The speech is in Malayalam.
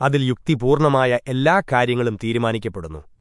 അതിൽ യുക്തിപൂർണമായ എല്ലാ കാര്യങ്ങളും തീരുമാനിക്കപ്പെടുന്നു.